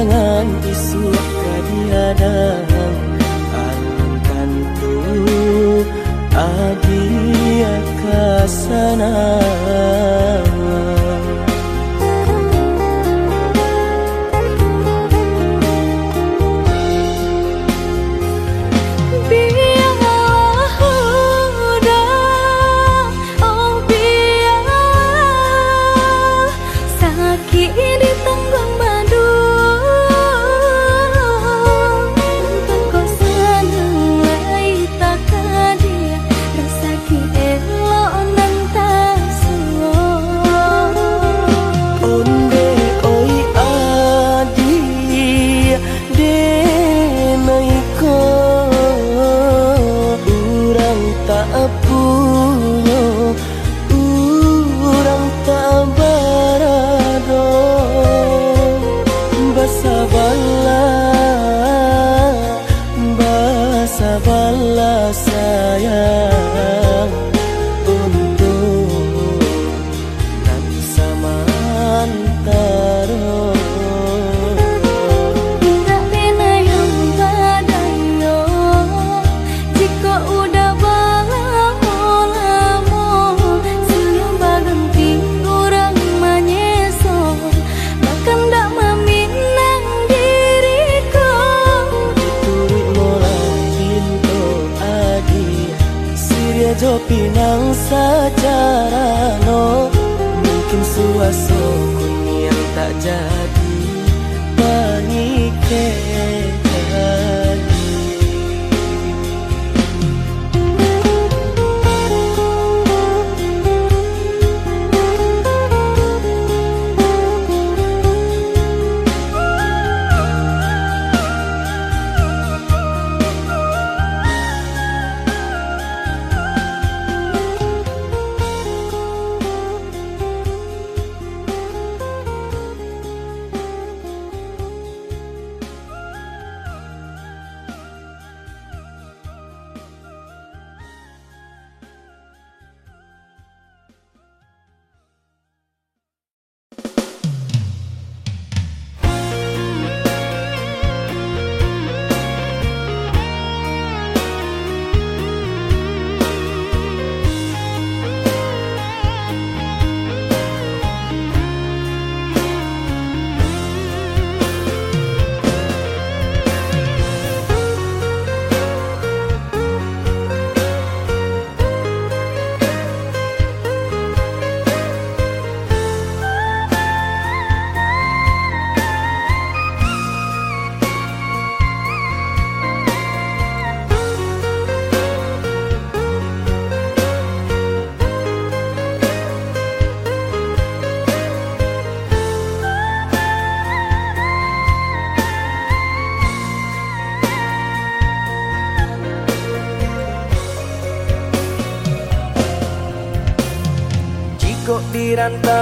rintangan isu kadiadang Alam tentu adia kasana dirantang mana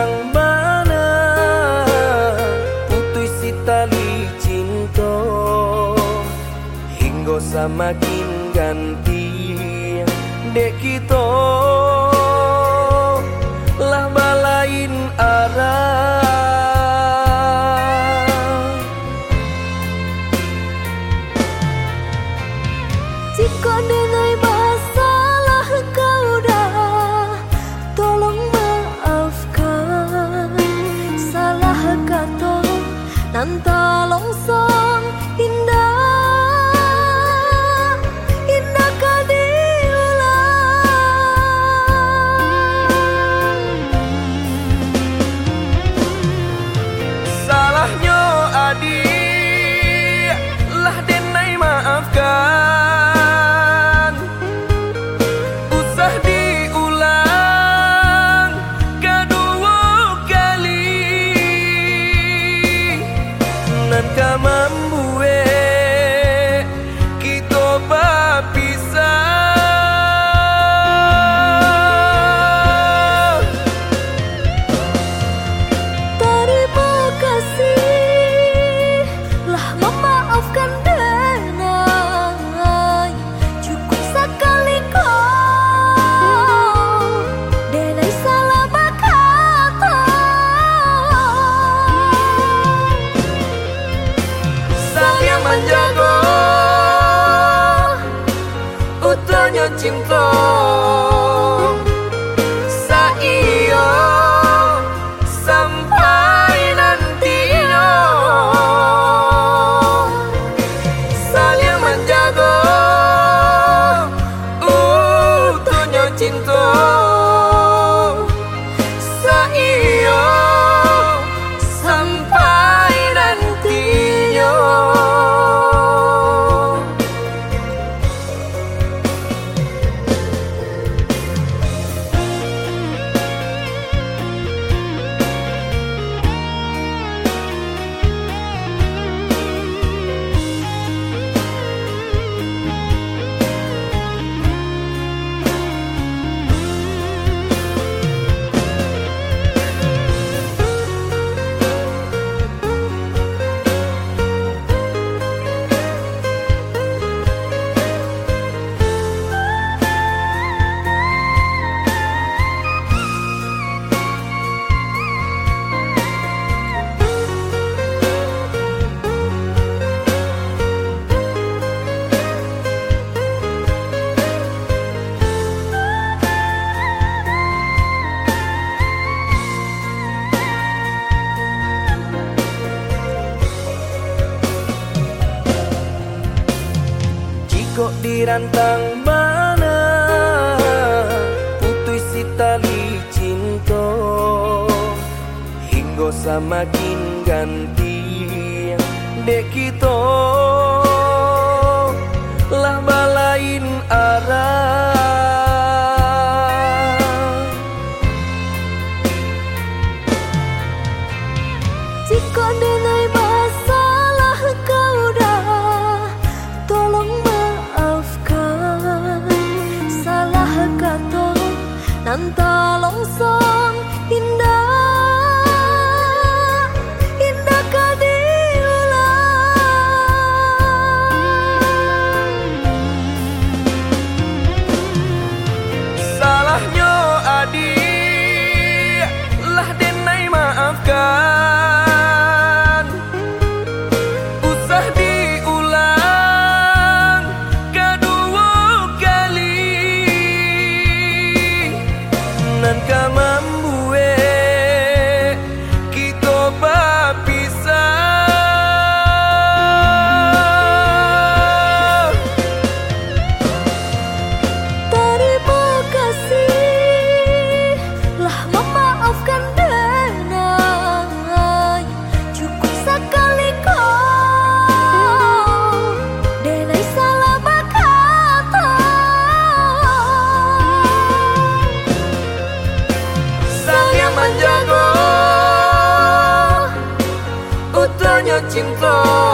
情走。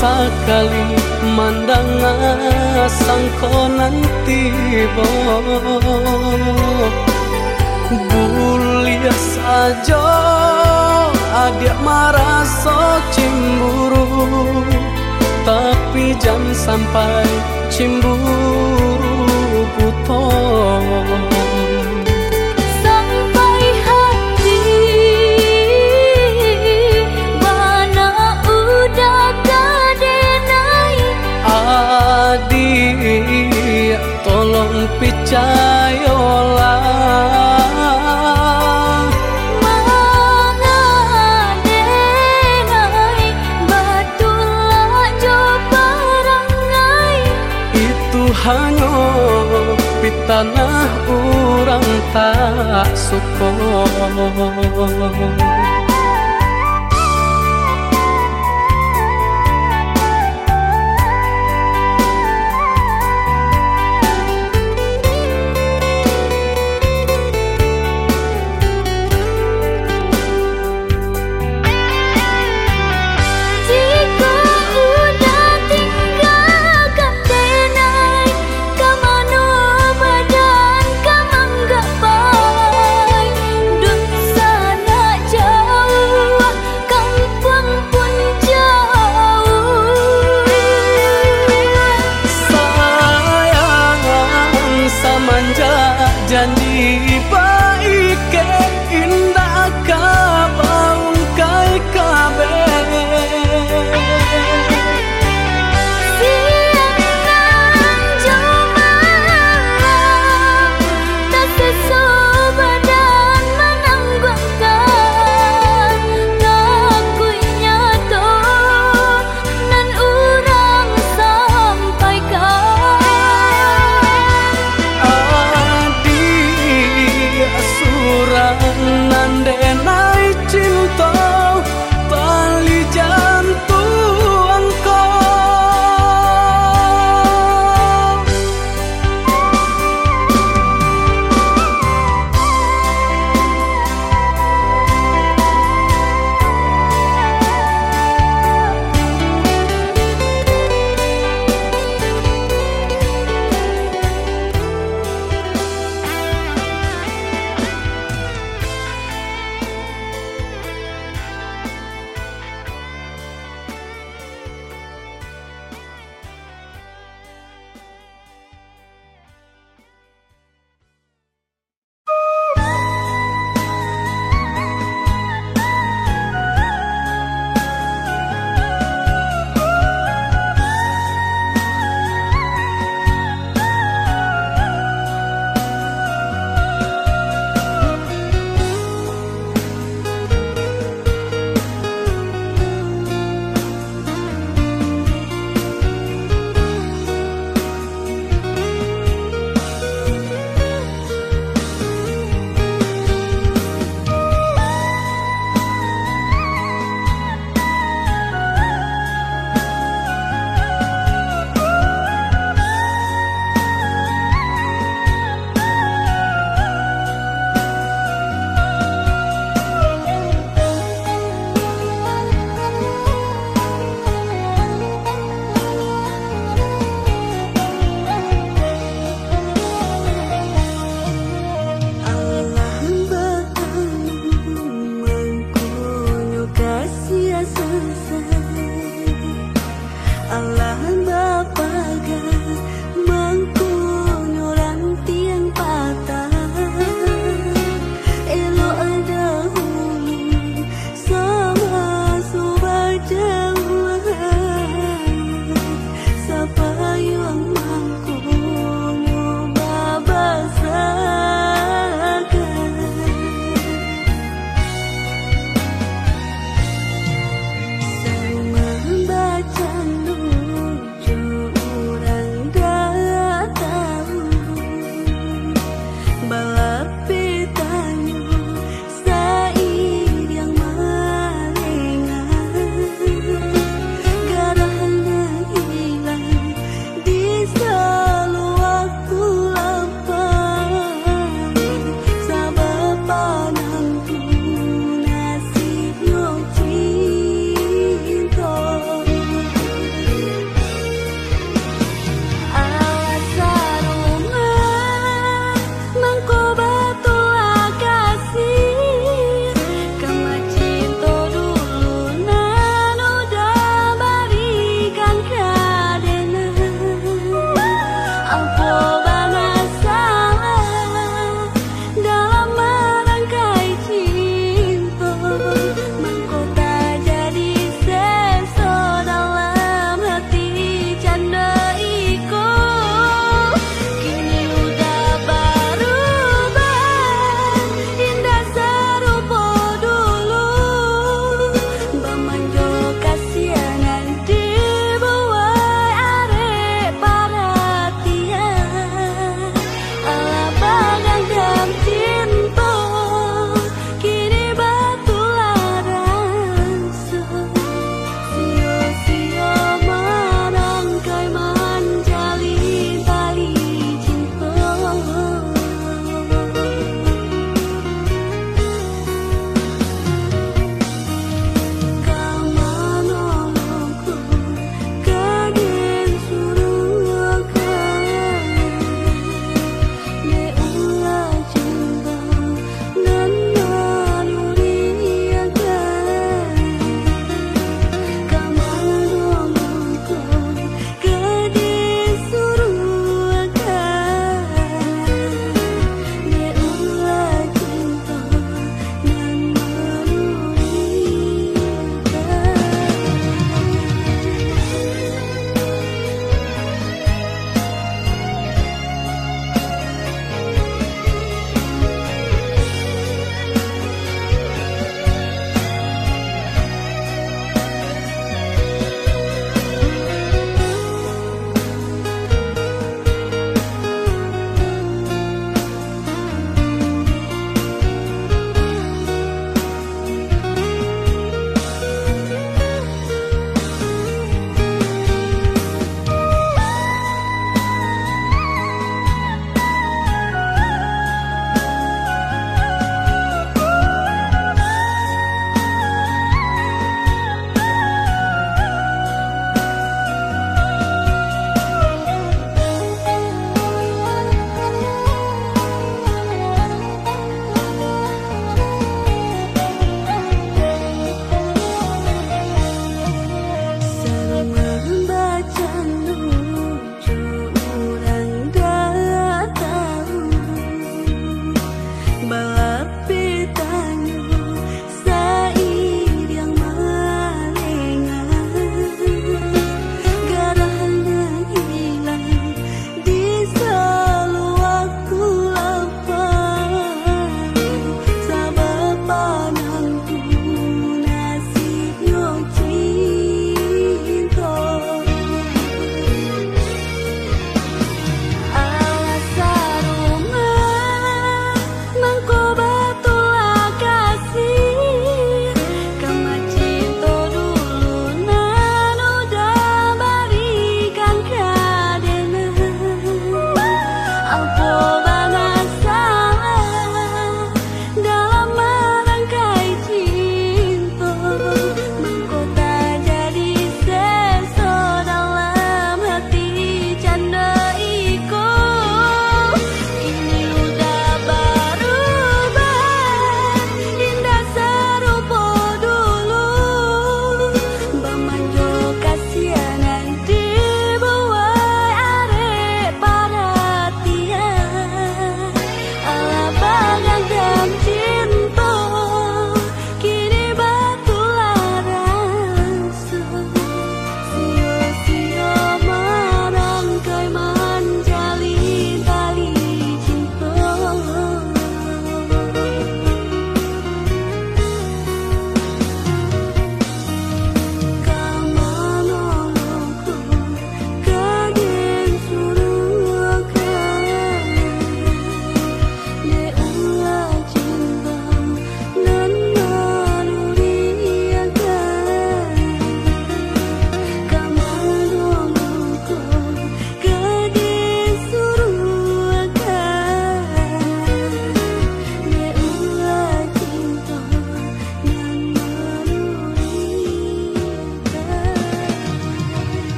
sakali mandang asang ko nanti bo bulia saja adik maraso cemburu Tapi jam sampai cemburu tak sukong